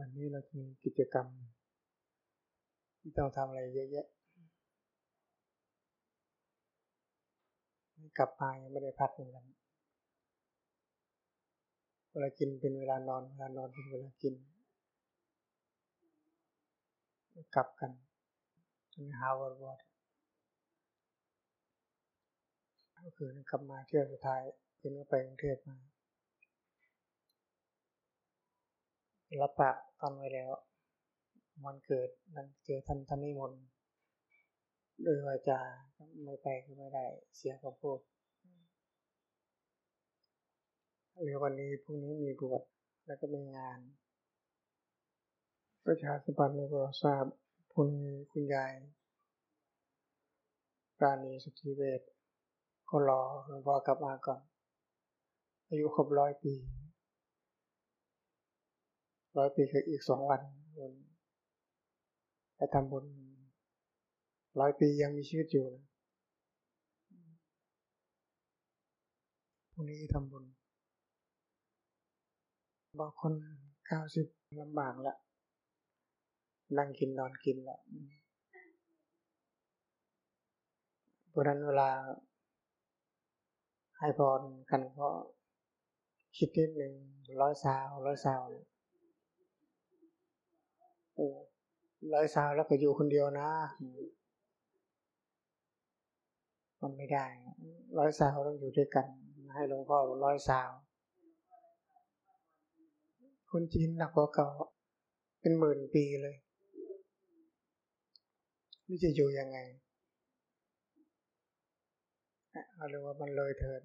วันนี้เรามีกิจกรรม ที่ต้องทำอะไรเยอะแยะกลับมายังไม่ได้พักเหมือนกันเวลากินเป็นเวลานอน เวลานอนเป็นเวลากิน กลับกันจนหาวอดวอดก็คือกลับมาเที่ยวสุดท้ายคืนก็ไปกรุงเทพมา รับปากตอนไว้แล้ว วันเกิดนั้นเจอท่านท่านนิมนต์โดยวาจาไม่ไปก็ไม่ได้ เสียกับพวกหรือวันนี้พรุ่งนี้มีบวชแล้วก็มีงาน ประชาสัมพันธ์ในโทรศัพท์พรุ่งนี้คุณยายปราณีสุธิเวชก็รอหลวงพ่อกลับมาก่อน อายุครบร้อยปี ร้อยปีคืออีกสองวันนไปทำบุญร้อยปียังมีชีวิตอยู่นะพรุ่งนี้ทำบุญ บางคนเก้าสิบลำบากละนั่งกินนอนกินละเพราะนั้นเวลาให้พรกันก็คิดนิดหนึ่งร้อยสาวร้อยสาว ร้อยสาวแล้วก็อยู่คนเดียวนะ มันไม่ได้ ร้อยสาวต้องอยู่ด้วยกัน ให้หลวงพ่อร้อยสาว คนจีนหนักกว่าเก่า เป็นหมื่นปีเลยนี่จะอยู่ยังไงเอาเรียกว่ามันเลยเถิด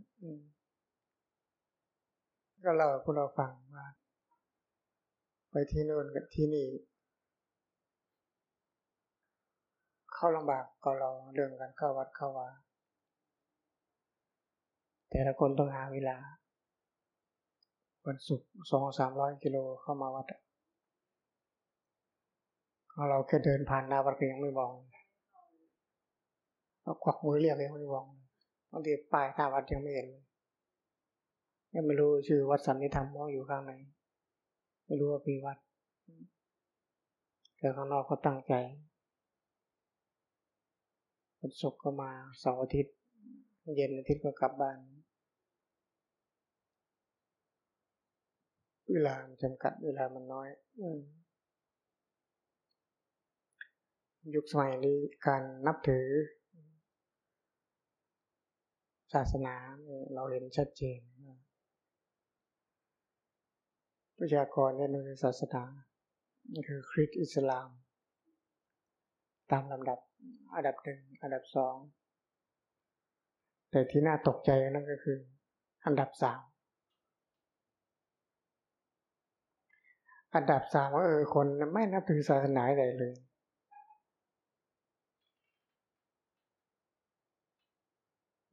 ก็เราพวกเราฟังว่า ไปที่นู่นกับที่นี่ เข้าลำบากก็เราเรื่องการเข้าวัดเข้าวาแต่ละคนต้องหาเวลา วันศุกร์สองสามร้อยกิโลเข้ามาวัดของเราแค่เดินผ่านหน้าวัดก็ยังไม่มองเราควักมือเรียกยังไม่มองบางทีป้ายหน้าวัดยังไม่เห็นยยังไม่รู้ชื่อวัดสันนิธรรมว่าอยู่ข้างไหนไม่รู้ว่าปีวัดแต่ข้างนอกก็ตั้งใจ วันศุกร์ก็มาเสาร์อาทิตย์เย็นอาทิตย์ก็กลับบ้าน เวลาจำกัดเวลามันน้อยยุคสมัยนี้การนับถือ ศาสนาเราเห็นชัดเจนประชากรในศาสนาคือคริสต์อิสลาม ตามลำดับ อันดับหนึ่งอันดับสองแต่ที่น่าตกใจนั่นก็คือ อันดับสามอันดับสามว่าเออคนไม่นับถือศาสนาใดเลย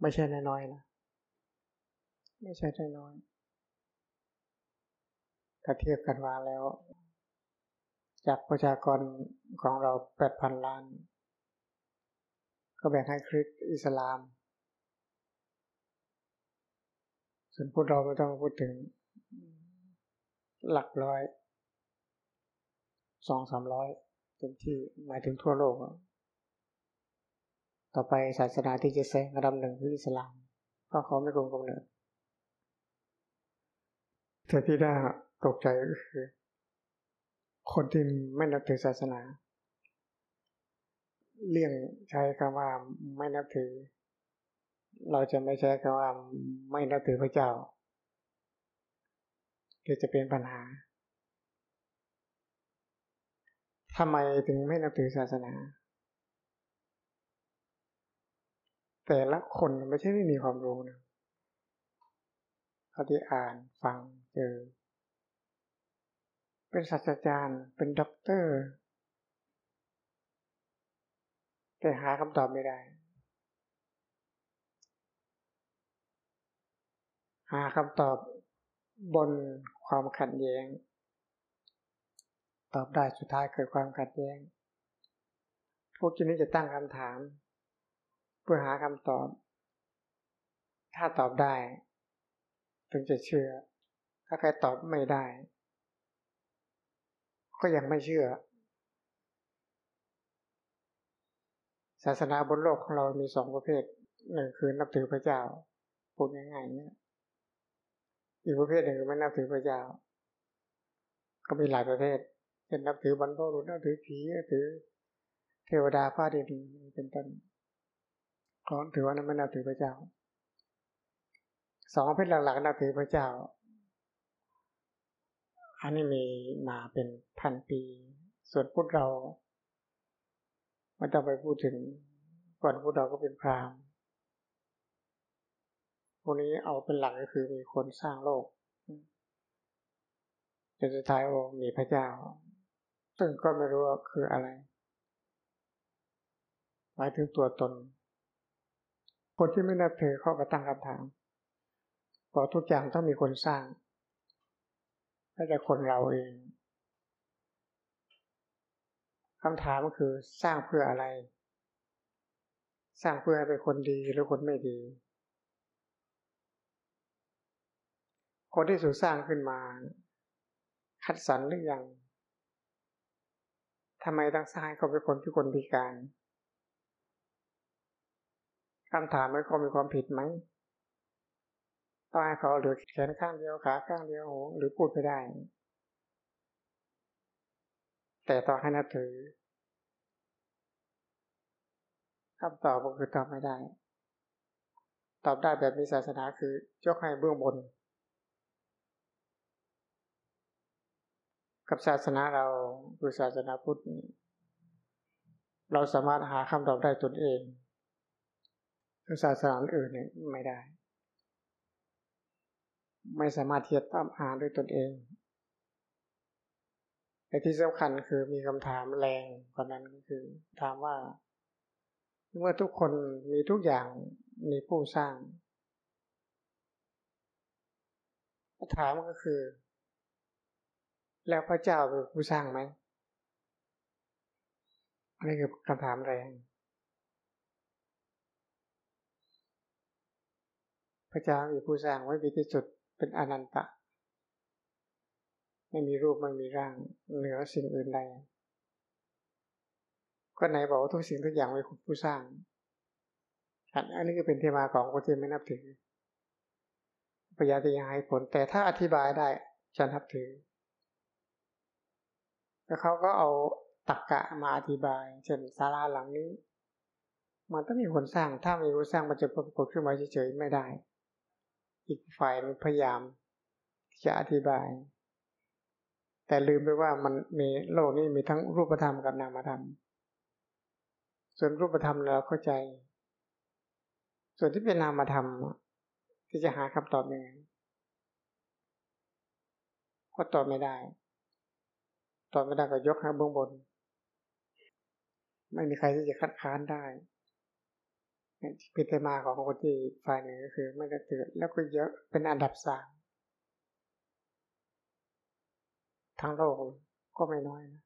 ไม่ใช่น้อยๆนะไม่ใช่น้อยถ้าเทียบกันมาแล้ว จากประชากรของเราแปดพันล้าน ก็แบ่งให้คริสต์อิสลาม ส่วนพวกเราไม่ต้องพูดถึงหลักร้อยสองสามร้อยเต็มที่หมายถึงทั่วโลก ต่อไปศาสนาที่จะแซงระดับหนึ่งคืออิสลามเพราะเขาไม่คงกำเนิดแต่ที่ได้ตกใจก็คือ คนที่ไม่นับถือศาสนา เลี่ยงใช้คำว่าไม่นับถือ เราจะไม่ใช้คำว่าไม่นับถือพระเจ้าก็จะเป็นปัญหาทำไมถึงไม่นับถือศาสนา แต่ละคนไม่ใช่ไม่มีความรู้นะเขาที่อ่านฟังเจอ เป็นศาสตราจารย์ เป็นด็อกเตอร์ แต่หาคำตอบไม่ได้ หาคำตอบบนความขัดแย้ง ตอบได้สุดท้ายเกิดความขัดแย้ง พวกนี้จะตั้งคำถาม เพื่อหาคำตอบ ถ้าตอบได้ถึงจะเชื่อ ถ้าใครตอบไม่ได้ ก็ยังไม่เชื่อ ศาสนาบนโลกของเรามีสองประเภทหนึ่งคือนับถือพระเจ้าพูดง่ายๆเนี่ยอีกประเภทหนึ่งคือไม่นับถือพระเจ้า ก็มีหลายประเภทเช่นนับถือบรรพบุรุษนับถือผีนับถือ เทวดาฟ้าดินเป็นต้นก็ถือว่านั้นไม่นับถือพระเจ้าสองประเภทหลักๆนับถือพระเจ้า อันนี้มีมาเป็นพันปี ส่วนพุทธเรา ไม่ต้องไปพูดถึงก่อนพุทธเราก็เป็นพราหมณ์พวกนี้เอาเป็นหลักก็คือมีคนสร้างโลกจนสุดท้ายโอ้มีพระเจ้า ซึ่งก็ไม่รู้ว่าคืออะไร หมายถึงตัวตน คนที่ไม่นับถือเขาก็ตั้งคำถามเพราะทุกอย่างต้องมีคนสร้างไม่แต่คนเราเอง คำถามก็คือสร้างเพื่ออะไร สร้างเพื่อเป็นคนดีหรือคนไม่ดี คนที่สูสร้างขึ้นมา คัดสรรหรือยังทำไมต้องสร้างเขาเป็นคนที่คนพิการคำถามมันก็มีความผิดไหมต้องให้เขาเหลือแขนข้างเดียวขาข้างเดียวหหรือพูดไม่ได้ แต่ต้องให้นับถือคำตอบก็คือตอบไม่ได้ ตอบได้แบบมีศาสนาคือยกให้เบื้องบน กับศาสนาเราคือศาสนาพุทธ เราสามารถหาคำตอบได้ตนเองศาสนาอื่นเนี่ยไม่ได้ ไม่สามารถเทียบตามหาด้วยตนเอง แต่ที่สำคัญคือมีคำถามแรงกว่านั้นก็คือ ถามว่า เมื่อทุกคนมีทุกอย่างมีผู้สร้างคำถามก็คือ แล้วพระเจ้าเป็นผู้สร้างไหมอันนี้คือคำถามแรง พระเจ้ามีผู้สร้างไว้มีที่สุดเป็นอนันตะ ไม่มีรูปไม่มีร่าง เหนือสิ่งอื่นใดก็ไหนบอกว่าทุกสิ่งทุกอย่างเป็นผู้สร้างอันนี้ก็เป็นที่มาของคนที่ไม่นับถือปยาติยังให้ผล แต่ถ้าอธิบายได้จะนับถือ แล้วเขาก็เอาตักกะมาอธิบาย เช่นศาลาหลังนี้ มันต้องมีคนสร้าง ถ้ามีคนสร้างมันจะปรากฏขึ้นมาเฉยๆไม่ได้ อีกฝ่ายมันพยายามจะอธิบาย แต่ลืมไปว่ามันมีโลกนี้มีทั้งรูปธรรมกับนามธรรม ส่วนรูปธรรมเราเข้าใจ ส่วนที่เป็นนามธรรมที่จะหาคำตอบยังไงก็ตอบไม่ได้ ตอบไม่ได้ก็ยกให้เบื้องบน ไม่มีใครที่จะคัดค้านได้พิจมาของคนที่ฝ่ายหนึ่งก็คือไม่ได้เกิดแล้วก็เยอะเป็นอันดับสาม ทั้งโลกก็ไม่น้อยนะ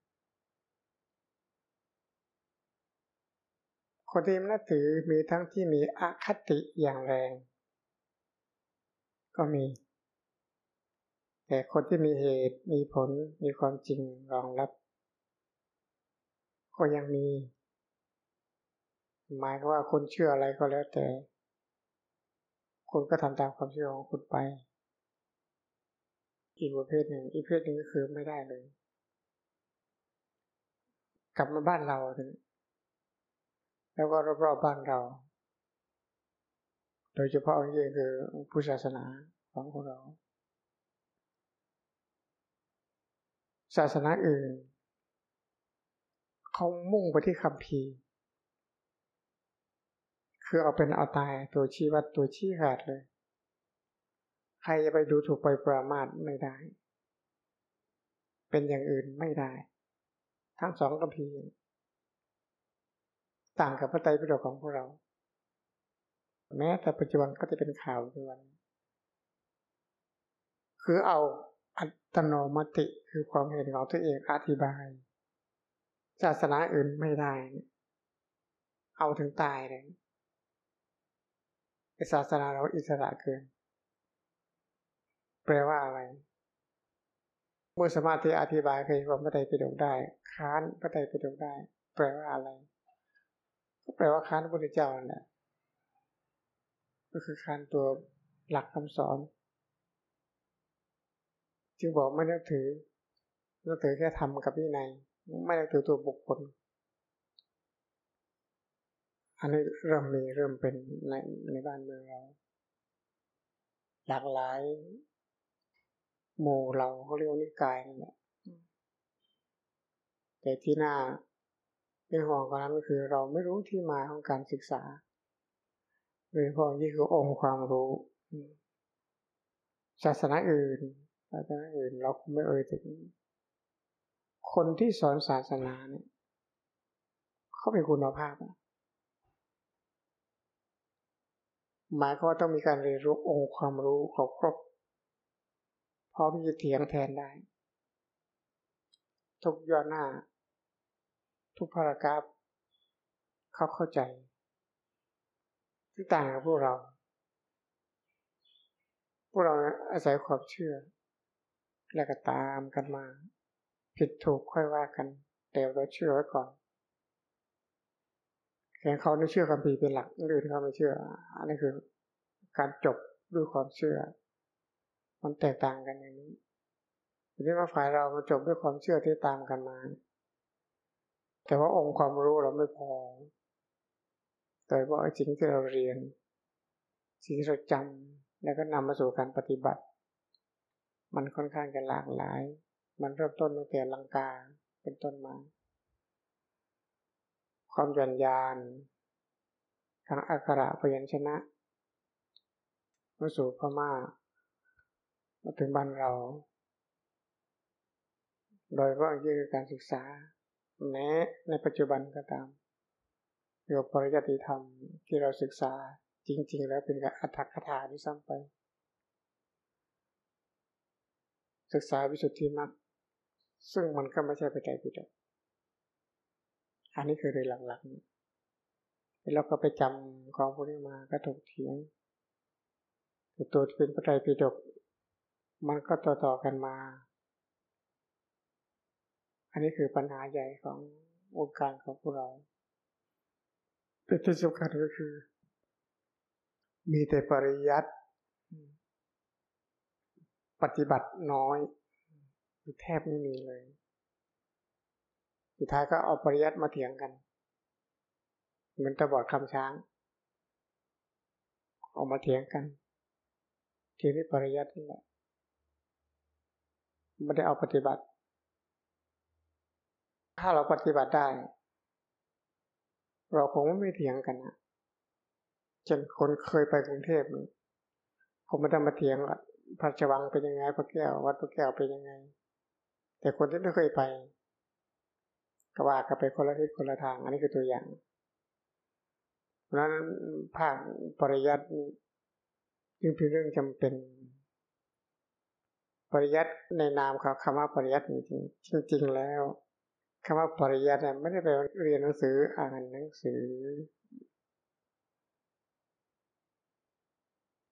คนที่นับถือมีทั้งที่มีอคติอย่างแรง ก็มี แต่คนที่มีเหตุมีผลมีความจริงรองรับ ก็ยังมี หมายก็ว่าคนเชื่ออะไรก็แล้วแต่คนก็ทำตามความเชื่อของคุณไป อีกประเภทหนึ่งอีกประเภทหนึ่งก็คือไม่ได้เลย กลับมาบ้านเราแล้วก็รอบๆบ้านเรา โดยเฉพาะอย่างคือผู้ศาสนาของพวกเรา ศาสนาอื่นเขามุ่งไปที่คำพีคือเอาเป็นเอาตายตัวชี้วัดตัวชี้ขาดเลย ใครจะไปดูถูกไปประมาทไม่ได้ เป็นอย่างอื่นไม่ได้ ทั้งสองกัมพีต่างกับพระไตรปิฎกของพวกเรา แม้แต่ปัจจุบันก็จะเป็นข่าวทุกวัน คือเอาอัตโนมติคือความเห็นของตัวเองอธิบายศาสนาอื่นไม่ได้ เอาถึงตายเลยศาสนาเราอิสระเกิน แปลว่าอะไร เมื่อสมารถที่อธิบายใครความพระไตรปิฎกได้ ค้านพระไตรปิฎกได้ แปลว่าอะไร ก็แปลว่าค้านพระพุทธเจ้านั่นแหละก็คือค้านตัวหลักคำสอน จึงบอกไม่ได้ถือนับถือแค่ทำกับวินัยไม่ได้ถือตัวบุคคลอันนี้เริ่มมีเริ่มเป็นในในบ้านเมืองเราหลากหลาย หมู่เราเขาเรียกนิกายนั่นแหละแต่ที่น่าเป็นห่วงกว่านั้นก็คือเราไม่รู้ที่มาของการศึกษาโดยเฉพาะนี่คือองค์ความรู้ศาสนาอื่นศาสนาอื่น เราคงไม่เอ่ยถึง คนที่สอนศาสนาเนี่ยเขาเป็นคุณภาพหมายก็ต้องมีการเรียนรู้องค์ความรู้ครบครบ พร้อมจะเถียงแทนได้ ทุกย่อหน้า ทุกพารากราฟเขาเข้าใจที่ต่างกับพวกเรา พวกเราอาศัยความเชื่อ แล้วก็ตามกันมา ผิดถูกค่อยว่ากัน แต่เราเชื่อไว้ก่อนแข่งเขาไม่เชื่อคำพีเป็นหลักอื่นเขาไม่เชื่ออันนี้คือ การจบด้วยความเชื่อ มันแตกต่างกันอย่างนี้ทีนี้ว่าฝ่ายเรามาจบด้วยความเชื่อที่ตามกันมา แต่ว่าองค์ความรู้เราไม่พอโดยเฉพาะสิ่งที่เราเรียน สิ่งที่เราจำแล้วก็นำมาสู่การปฏิบัติ มันค่อนข้างจะหลากหลาย มันเริ่มต้นตั้งแต่ลังกาเป็นต้นมา ความยันยานทางอักขระพยัญชนะมาสู่พม่า มาถึงบ้านเรา โดยว่ายิ่งการศึกษา แม้ในปัจจุบันก็ตามเกี่ยวกับปริยัติธรรมที่เราศึกษาจริง ๆ แล้วเป็นการอัตถกถาที่ซ้ำไป ศึกษาวิสุทธิมรรคซึ่งมันก็ไม่ใช่ไปใจปิดอันนี้คือเรื่องหลักๆแล้วก็ไปจำของพวกนี้มาก็ถกเถียงตัวที่เป็นพระไตรปิฎก มันก็ต่อต่อกันมา อันนี้คือปัญหาใหญ่ของวงการของพวกเรา แต่ที่สำคัญก็คือ มีแต่ปริยัติปฏิบัติน้อยอแทบไม่มีเลย สุดท้ายก็เอาปริยัติมาเถียงกัน เหมือนตะบอดคำช้าง ออกมาเถียงกัน ทีนี้ปริยัตินี่แหละ ไม่ได้เอาปฏิบัติ ถ้าเราปฏิบัติได้ เราคงไม่เถียงกันนะเช่นคนเคยไปกรุงเทพนี่ผมไม่ได้มาเถียงว่าพระชวังเป็นยังไงพระแก้ว วัดพระแก้วเป็นยังไง แต่คนที่ไม่เคยไปก็ว่ากันไปคนละทิศคนละทาง อันนี้คือตัวอย่าง เพราะนั้นภาคปริยัติจึงเป็นเรื่องจำเป็น ปริยัติในนามเขาคำว่าปริยัติจริงจริงแล้วคำว่าปริยัติไม่ได้ไปเรียนหนังสืออ่านหนังสือ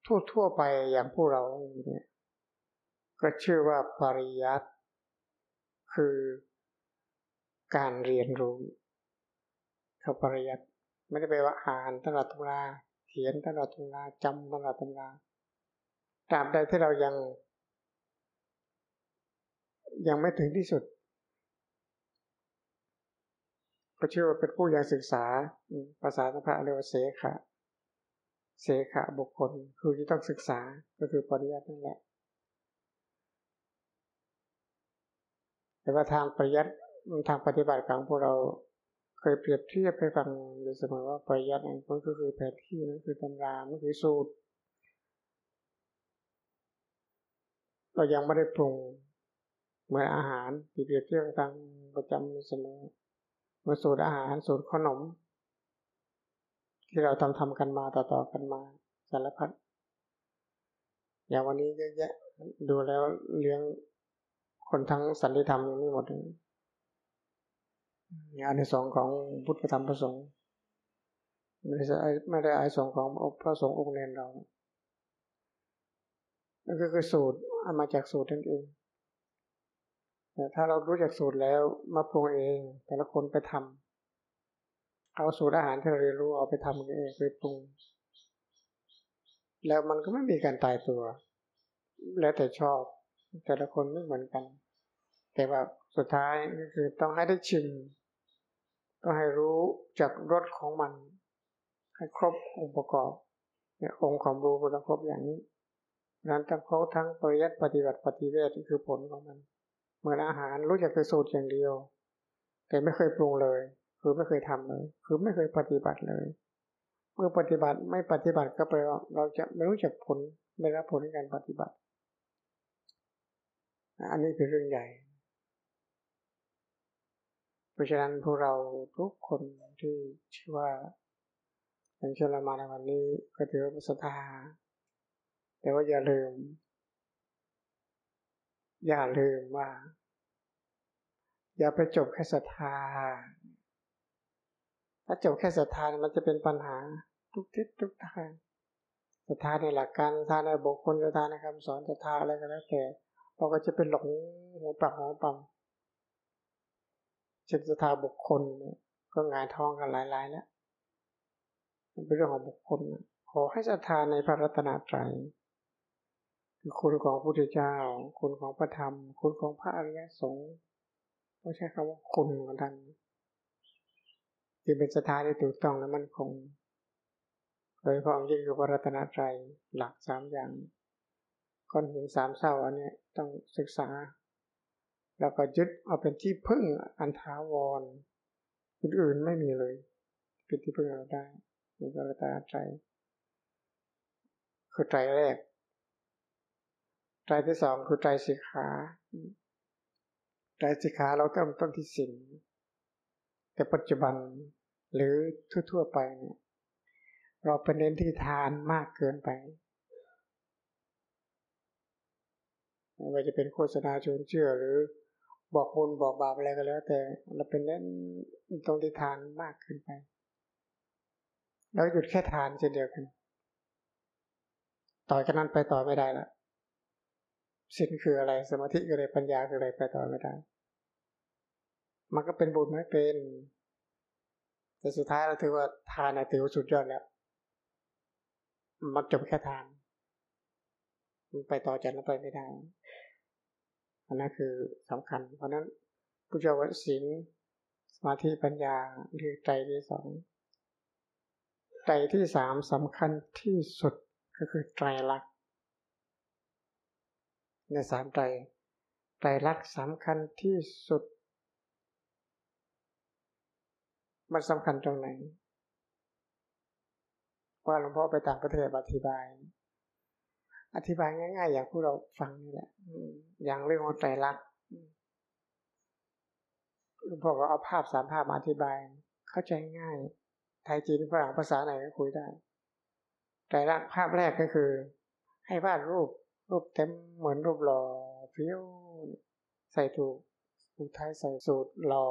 ทั่วทั่วไปอย่างพวกเราเนี่ยก็ชื่อว่าปริยัติคือการเรียนรู้เขาปริยัติไม่ได้ไปว่าอ่านตลอดตำราเขียนตลอดตำราจำตลอดตำราตราบใดที่เรายัง ยังไม่ถึงที่สุด ก็เชื่อว่าเป็นผู้ยังศึกษาภาษาพระเรียกว่าเสขะเสขะบุคคลคือที่ต้องศึกษาก็คือปริยัตินั่นแหละแต่ว่าทางปริยัติทางปฏิบัติของพวกเราเคยเปรียบเทียบให้ฟังอยู่เสมอว่าปริยัตินั่นก็คือแผนที่นั่นคือตำรานั่นคือสูตร เรายังไม่ได้ปรุง เหมือนอาหารที่เปรียบเทียบทางประจำเสมอมาสูตรอาหารสูตรขนม ที่เราทำทำกันมาต่อๆกันมาสารพัดอย่างวันนี้เยอะแยะดูแล้วเลี้ยงคนทั้งสันติธรรมยังไม่หมดเลยอันในสองของพุทธธรรมประสงค์ไม่ได้ไม่ได้อายสองของพระสงฆ์องค์เนรเรานั่นก็คือสูตรเอามาจากสูตรนั่นเอง ถ้าเรารู้จักสูตรแล้วมาปรุงเอง แต่ละคนไปทำเอาสูตรอาหารที่เราเรียนรู้เอาไปทำเองไปปรุง แล้วมันก็ไม่มีการตายตัว แล้วแต่ชอบ แต่ละคนไม่เหมือนกัน แต่ว่าสุดท้ายก็คือต้องให้ได้ชิมต้องให้รู้จักรสของมัน ให้ครบองค์ประกอบเนี่ยองค์ของรู้มันต้องครบอย่างนี้นั้นต้องครบทั้งปริยัติปฏิบัติปฏิเวทคือผลของมัน เหมือนอาหารรู้จักแต่สูตรอย่างเดียว แต่ไม่เคยปรุงเลย คือไม่เคยทำเลย คือไม่เคยปฏิบัติเลย เมื่อปฏิบัติไม่ปฏิบัติก็แปลว่าเราจะไม่รู้จักผลไม่รับผลในการปฏิบัติ อันนี้คือเรื่องใหญ่ เพราะฉะนั้นพวกเราทุกคนที่ชื่อว่าอย่างเช่นเรามาในวันนี้ก็ถือว่าศรัทธาแต่ว่าอย่าลืม อย่าลืมว่า อย่าไปจบแค่ศรัทธา ถ้าจบแค่ศรัทธามันจะเป็นปัญหาทุกทิศทุกทางศรัทธาในหลักการศรัทธาในบุคคลศรัทธาในคำสอนศรัทธาอะไรก็แล้วแต่เราก็จะเป็นหลงหัวปากหัวปั๊มเช่นศรัทธาบุคคลก็งายท้องกันหลายๆแล้วมันเป็นเรื่องของบุคคลขอให้ศรัทธาในพระรัตนตรัย คือคุณของพระพุทธเจ้า คุณของพระธรรม คุณของพระอริยสงฆ์ต้องใช้คำว่าคุณของท่านที่เป็นสถานที่ถูกต้องและมั่นคง โดยเฉพาะยิ่งคือพระรัตนตรัยหลักสามอย่างก้อนหินสามเศร้าอันนี้ต้องศึกษา แล้วก็ยึดเอาเป็นที่พึ่งอันถาวรอื่นๆไม่มีเลยเป็นที่พึ่งเราได้ในพระรัตนตรัยคือใจแรก ไตรที่สองคือไตรสิกขาไตรสิกขาเราเริ่มต้นที่สิ่งแต่ปัจจุบันหรือทั่วๆไปเนี่ยเราเป็นเน้นที่ทานมากเกินไปไม่ว่าจะเป็นโฆษณาชวนเชื่อหรือบอกบุญบอกบาปอะไรก็แล้ว แต่เราเป็นเน้นตรงที่ทานมากขึ้นไปแล้วหยุดแค่ทานเช่นเดียวกัน ต่อจากนั้นไปต่อไม่ได้ละ ศีลคืออะไรสมาธิคืออะไรปัญญาคืออะไรไปต่อไม่ได้มันก็เป็นบุญไม่เป็น แต่สุดท้ายเราถือว่าทานถือว่าสุดยอดแล้วมันจบแค่ทานมันไปต่อจากนั้นไปไม่ได้อันนั้นคือสำคัญ เพราะนั้นผู้เจ้าว่าศีลสมาธิปัญญาคือใจที่สองใจที่สามสำคัญที่สุดก็คือไตรลัก ในสามไตรไตรลักษณ์สำคัญที่สุด มันสำคัญตรงไหน ว่าหลวงพ่อไปต่างประเทศอธิบาย อธิบายง่าย ๆ อย่างพวกเราฟังนี่แหละอย่างเรื่องของไตรลักษณ์หลวงพ่อก็เอาภาพสามภาพมาอธิบาย เข้าใจง่าย ไทยจีนฝรั่งภาษาไหนก็คุยได้ไตรลักษณ์ภาพแรกก็คือ ให้วาดรูป รูปเต็มเหมือนรูปหล่อเพี้วใส่ถูกอุทัยใส่สูตรหล่อ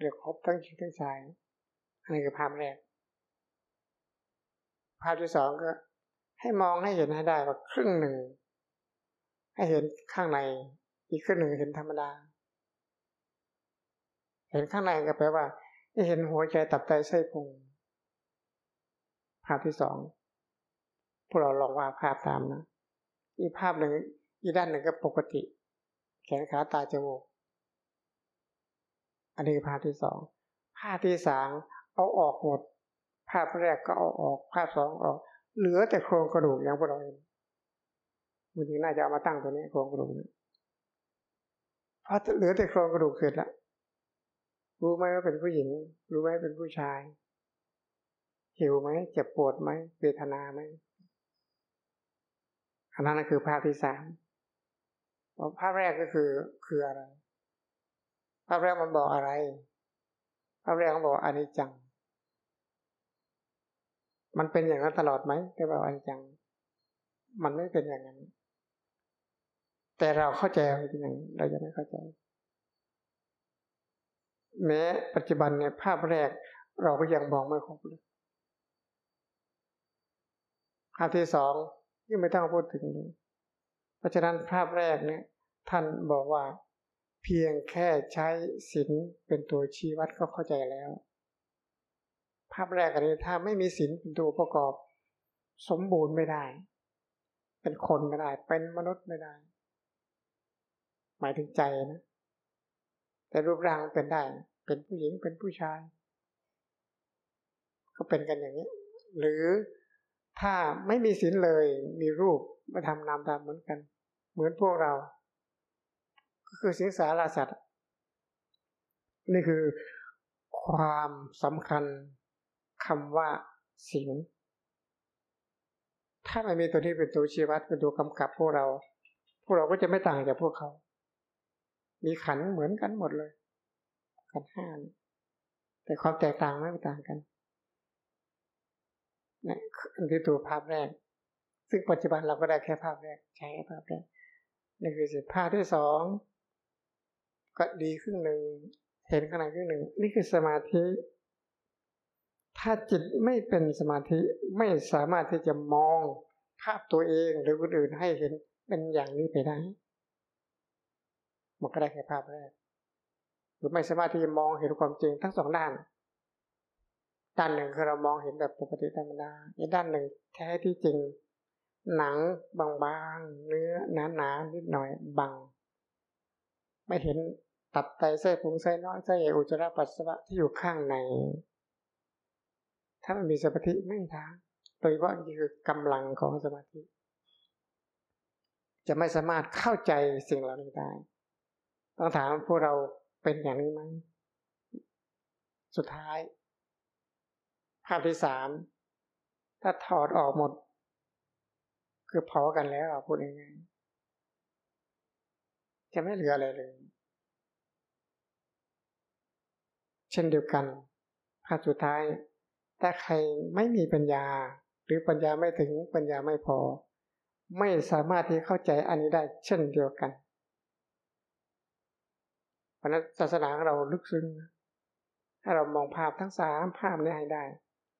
เรียกครบทั้งชิ้นทั้งชายอันนี้คือภาพแรก ภาพที่สองก็ ให้มองให้เห็นให้ได้ว่าครึ่งหนึ่ง ให้เห็นข้างใน อีกครึ่งหนึ่งเห็นธรรมดา เห็นข้างในก็แปลว่าให้เห็นหัวใจตับไตไส้พุงภาพที่สองพวกเราลองวาดภาพตามนะ อีกภาพหนึ่งอีด้านหนึ่งก็ปกติ แขนขาตาจมูก อันนี้ภาพที่สองภาพที่สามเอาออกหมด ภาพแรกก็เอาออก ภาพสองออก เหลือแต่โครงกระดูกอย่างพวกเราเองมันจริงน่าจะเอามาตั้งตัวนี้โครงกระดูกนี้พอเหลือแต่โครงกระดูกเสร็จแล้วรู้ไหมว่าเป็นผู้หญิง รู้ไหมเป็นผู้ชายหิวไหมเจ็บปวดไหมเวทนาไหม อันนั้นคือภาพที่สามภาพแรกก็คือคืออะไร ภาพแรกมันบอกอะไร ภาพแรกมันบอกอนิจจัง มันเป็นอย่างนั้นตลอดไหมที่บอกอนิจจัง มันไม่เป็นอย่างนั้น แต่เราเข้าใจเป็นอย่างเราจะไม่เข้าใจ แม้ปัจจุบันเนี่ยภาพแรกเราก็ยังมองไม่ครบเลยภาพที่สอง ยิ่งไม่ต้องพูดถึงเลยเพราะฉะนั้นภาพแรกเนี่ยท่านบอกว่า เพียงแค่ใช้ศีลเป็นตัวชี้วัดก็เข้าใจแล้ว ภาพแรกอันนี้ถ้าไม่มีศีลเป็นตัวประกอบ สมบูรณ์ไม่ได้ เป็นคนไม่ได้ เป็นมนุษย์ไม่ได้ หมายถึงใจนะ แต่รูปร่างเป็นได้ เป็นผู้หญิงเป็นผู้ชาย ก็เป็นกันอย่างนี้ หรือ ถ้าไม่มีศีลเลยมีรูปมาทำนามตามเหมือนกัน เหมือนพวกเรา ก็คือสิงสาราสัตว์ นี่คือความสำคัญคำว่าศีลถ้าไม่มีตัวนี้เป็นตัวชี้วัดเป็นตัวกำกับพวกเรา พวกเราก็จะไม่ต่างจากพวกเขา มีขันเหมือนกันหมดเลย ขันห้าแต่ความแตกต่างไม่ต่างกัน นี่คือตัวภาพแรก ซึ่งปัจจุบันเราก็ได้แค่ภาพแรก ใช้ภาพแรกนี่คือสิภาพที่สองก็ดีครึ่งหนึ่งเห็นขนาดครึ่งหนึ่ง นี่คือสมาธิ ถ้าจิตไม่เป็นสมาธิไม่สามารถที่จะมองภาพตัวเองหรือคนอื่นให้เห็นเป็นอย่างนี้ไปได้มันก็ได้แค่ภาพแรกหรือไม่สามารถที่จะมองเห็นความจริงทั้งสองด้าน ด้านหนึ่งคือเรามองเห็นแบบปกติธรรมดาอีกด้านหนึ่งแท้ที่จริง หนังบางๆเนื้อหนาๆนิดหน่อยบางไม่เห็นตับไตเส้นพุงไส้น้อยไส้ใหญ่อุจจาระปัสสาวะที่อยู่ข้างใน ถ้ามันมีสมาธิไม่ทางโดยเฉพาะนี่คือกำลังของสมาธิ จะไม่สามารถเข้าใจสิ่งเหล่านี้ได้ต้องถามพวกเราเป็นอย่างนี้ไหมสุดท้าย ภาพที่สามถ้าถอดออกหมด คือเผากันแล้วพูดง่ายๆจะไม่เหลืออะไรเลย เช่นเดียวกันภาพสุดท้าย ถ้าใครไม่มีปัญญา หรือปัญญาไม่ถึงปัญญาไม่พอ ไม่สามารถที่เข้าใจอันนี้ได้ เช่นเดียวกันเพราะนั้นศาสนาของเราลึกซึ้งถ้าเรามองภาพทั้งสามภาพนี้ให้ได้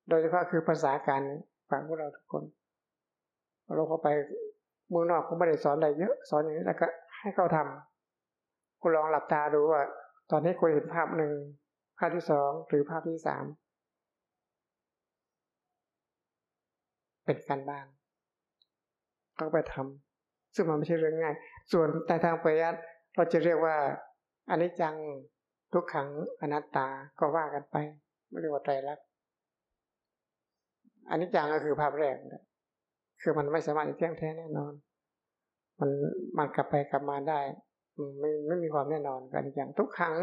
โดยเฉพาะคือภาษาการฝังพวกเราทุกคน เราเข้าไปเมืองนอกเขาไม่ได้สอนอะไรเยอะสอนอย่างนี้แล้วก็ให้เขาทำคุณลองหลับตาดูว่า ตอนนี้คุณเห็นภาพหนึ่งภาพที่สองหรือภาพที่สามเป็นการบ้านก็ไปทำซึ่งมันไม่ใช่เรื่องง่าย ส่วนแต่ทางปริยัติเราจะเรียกว่าอันนี้จังทุกขังอนัตตาก็ว่ากันไป ไม่เรียกว่าไตรลักษณ์ อันนี้จังก็คือภาพแรก คือมันไม่สามารถจะเที่ยงแท้แน่นอน มันมันกลับไปกลับมาได้ไม่ไม่มีความแน่นอนกันอย่างทุกครั้ง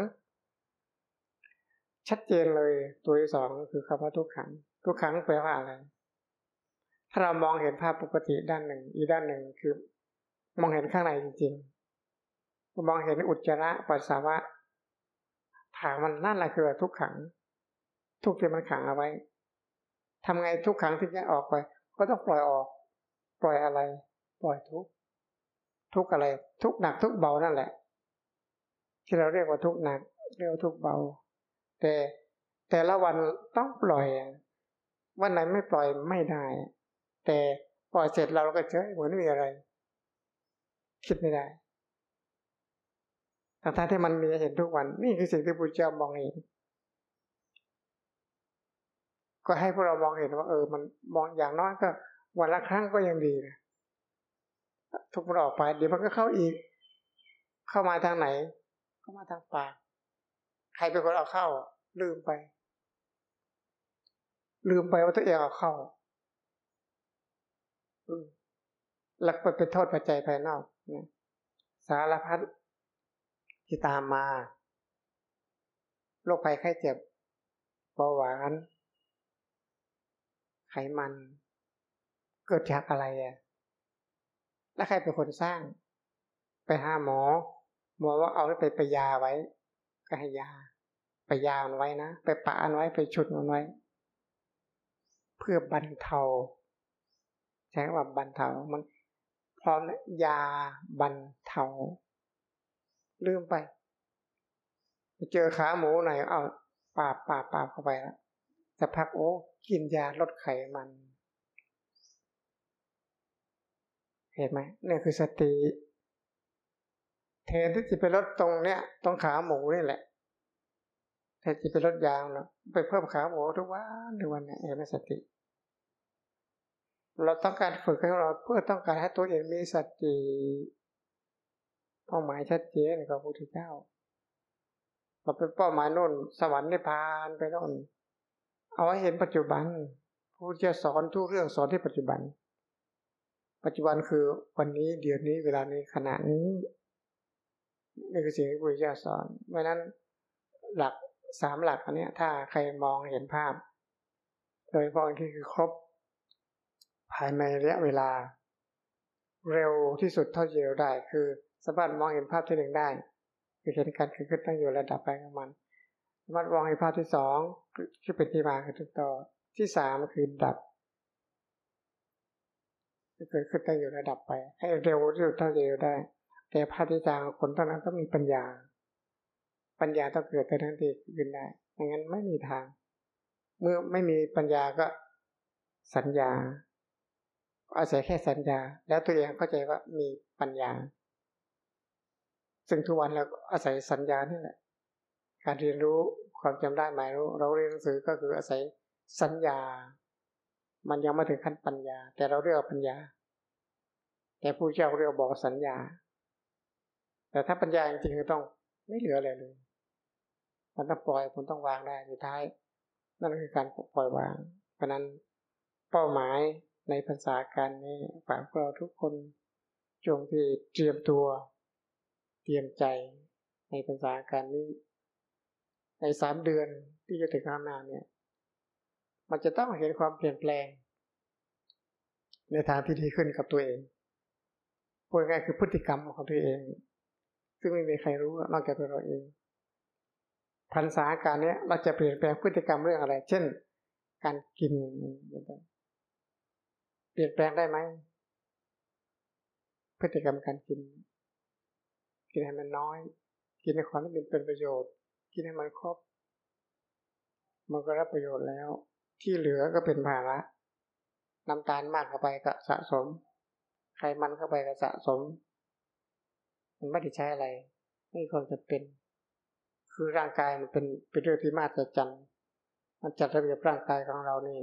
ชัดเจนเลยตัวที่สองคือคำว่าทุกขังทุกครั้งแปลว่าอะไร ถ้าเรามองเห็นภาพปกติด้านหนึ่ง อีกด้านหนึ่งคือ มองเห็นข้างในจริงๆมองเห็นอุจจาระปัสสาวะถามมันนั่นแหละคือทุกขัง ทุกที่มันขังเอาไว้ ทำไงทุกครั้งที่จะออกไป ก็ต้องปล่อยออก ปล่อยอะไร ปล่อยทุกทุกอะไร ทุกหนักทุกเบานั่นแหละ ที่เราเรียกว่าทุกหนัก เรียกว่าทุกเบา แต่แต่ละวันต้องปล่อยวันไหนไม่ปล่อยไม่ได้ แต่ปล่อยเสร็จเราก็เฉยเหมือนไม่มีอะไร คิดไม่ได้ทั้งที่มันมีเห็นทุกวัน นี่คือสิ่งที่พุทธเจ้ามองเห็น ก็ให้พวกเรามองเห็นว่า เออ มันมองอย่างน้อยก็ วันละครั้งก็ยังดีนะทุกมันออกไปเดี๋ยวมันก็เข้าอีก เข้ามาทางไหน เข้ามาทางปากใครเป็นคนเอาเข้า ลืมไป ลืมไปว่าตัวเองเอาเข้าหลักไปเป็นโทษปัจจัยภายนอกนะสารพัดที่ตามมาโรคภัยไข้เจ็บเบาหวาน ไขมัน เกิดจากอะไรอะแล้วใครเป็นคนสร้าง ไปหาหมอ หมอว่าเอาไปไปยาไว้ ก็ให้ยา ไปยามันไว้นะ ไปปะอันไว้ไปชุดมันไว้ เพื่อบรรเทาใช้คำว่าบรรเทา มันพร้อมยาบรรเทาลืมไป เจอขาหมูไหนเอาปาบปาบปาบเข้าไปแล้ว สักพักโอ้กินยาลดไขมัน เห็นไหมนี่คือสติทนที่จะไปลดตรงเนี้ยตรงขาหมูนี่แหละแทนที่ไปลดยางเนาะไปเพิ่มขาหมูทุกวันทุกวันเนี่ยเห็นไหมสติ เราต้องการฝึกให้เราเพื่อต้องการให้ตัวเองมีสติเป้าหมายชัดเจนกับพระพุทธเจ้าเราเป็นเป้าหมายโน่น สวรรค์นิพพานไปโน่น เอาไว้เห็นปัจจุบันผู้จะสอนทุกเรื่องสอนที่ปัจจุบัน ปัจจุบันคือวันนี้เดี๋ยวนี้เวลานี้ขณะนี้นี่คือสิ่งที่พระพุทธเจ้าสอนเพราะนั้นหลักสามหลักอันนี้ถ้าใครมองเห็นภาพ โดยเฉพาะที่คือครบ ภายในระยะเวลา เร็วที่สุดเท่าที่เร็วได้ คือสามารถมองเห็นภาพที่หนึ่งได้คือเห็นการเกิดขึ้นตั้งอยู่ระดับไปของมัน สามารถมองเห็นภาพที่สองคือเป็นที่มาคือต้นต่อที่สามคือดับเกิดขึ้นตั้อยู่ระดับไป ให้เร็วที่สุดเท่าที่เร็วได้ แต่ภาพที่สามคนตอนนั้นต้องมีปัญญา ปัญญาต้องเกิดแต่นั้นทีขึ้นได้ไม่งั้นไม่มีทาง เมื่อไม่มีปัญญาก็สัญญา อาศัยแค่สัญญา แล้วตัวเองเข้าใจว่ามีปัญญา ซึ่งทุกวันเราอาศัยสัญญานี่แหละ การเรียนรู้ความจำได้หมายรู้ เราเรียนหนังสือก็คืออาศัยสัญญา มันยังไม่ถึงขั้นปัญญา แต่เราเรียกปัญญา แต่ผู้เจ้าเรียกบอกสัญญา แต่ถ้าปัญญาจริงๆก็ต้องไม่เหลืออะไรเลย มันต้องปล่อยมันต้องวางได้สุดท้าย นั่นคือการปล่อยวาง เพราะนั้นเป้าหมายในภาษาการนี้ฝากพวกเราทุกคนจงที่เตรียมตัว เตรียมใจในภาษาการนี้ ในสามเดือนที่จะถึงข้างหน้าเนี่ย มันจะต้องเห็นความเปลี่ยนแปลง ในทางที่ดีขึ้นกับตัวเองพูดง่ายคือพฤติกรรมของตัวเอง ซึ่งไม่มีใครรู้นอกจากตัวเราเองพันษาการนี้เราจะเปลี่ยนแปลงพฤติกรรมเรื่องอะไร เช่น การกินเปลี่ยนแปลงได้ไหมพฤติกรรมการกิน กินให้มันน้อย กินในความที่เป็นประโยชน์ กินให้มันครบ มันก็รับประโยชน์แล้ว ที่เหลือก็เป็นภาระน้ำตาลมากเข้าไปก็สะสมไขมันเข้าไปก็สะสม มันไม่ได้ใช้อะไร ไม่ความจำเป็น คือร่างกายมันเป็นเป็นเรื่องที่มาศจรรย์มันจัดระเบียบร่างกายของเรานี่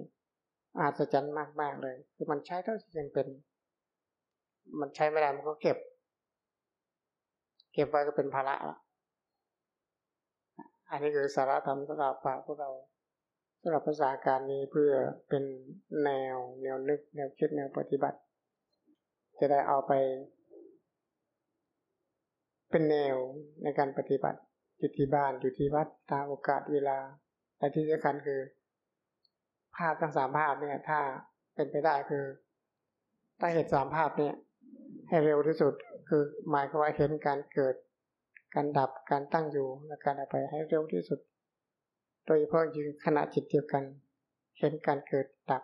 อาศจรรย์มากๆเลย คือมันใช้เท่าที่ยังเป็น มันใช้ไม่ได้มันก็เก็บ เก็บไว้ก็เป็นภาระละ อันนี้คือสาระธรรมสำหรับปากพวกเราสำหรับภาษาการนี้เพื่อเป็นแนวแนวนึกแนวคิดแนวปฏิบัติ จะได้เอาไป เป็นแนวในการปฏิบัติอยู่ที่บ้านอยู่ที่วัดตามโอกาสเวลาแต่ที่สำคัญคือ ภาพทั้งสามภาพเนี่ย ถ้าเป็นไปได้คือถ้าเห็นสามภาพเนี่ย ให้เร็วที่สุดคือหมายความว่าเห็นการเกิด การดับการตั้งอยู่และการดับไปให้เร็วที่สุด โดยเฉพาะยิ่งขณะจิตเดียวกัน เห็นการเกิดดับ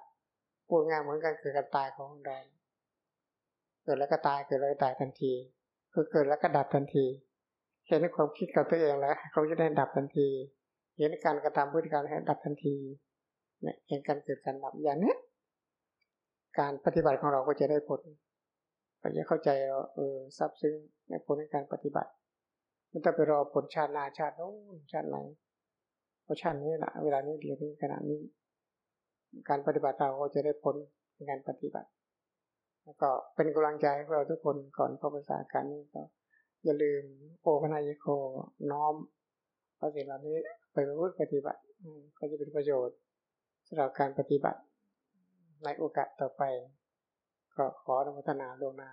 พูดง่ายเหมือนการเกิดการตายของเราเกิดแล้วก็ตายเกิดแล้วก็ตายทันที คือเกิดแล้วก็ดับทันที เห็นความคิดกับตัวเองแล้วเขาจะได้ดับทันที เห็นการกระทำพฤติกรรมให้ดับทันทีเนี่ยเห็นการเกิดการดับอย่างนี้การปฏิบัติของเราก็จะได้ผลก็จะเข้าใจเราเออซับซึ้งในผลในการปฏิบัติ ไม่ต้องไปรอผลชาตินาชาติโน้นชาติไหนเพราะชาตินี้แหละเวลานี้เดี๋ยวนี้ขณะนี้ การปฏิบัติเราก็จะได้ผลในการปฏิบัติ แล้วก็เป็นกำลังใจให้เราทุกคนก่อนเข้าภาษาการนี้ก็ อย่าลืมโอปนายโคน้อมเอาสิ่งเหล่านี้ไปประพฤติปฏิบัติก็จะเป็นประโยชน์สำหรับการปฏิบัติในโอกาสต่อไป ก็ขออนุโมทนาลงนา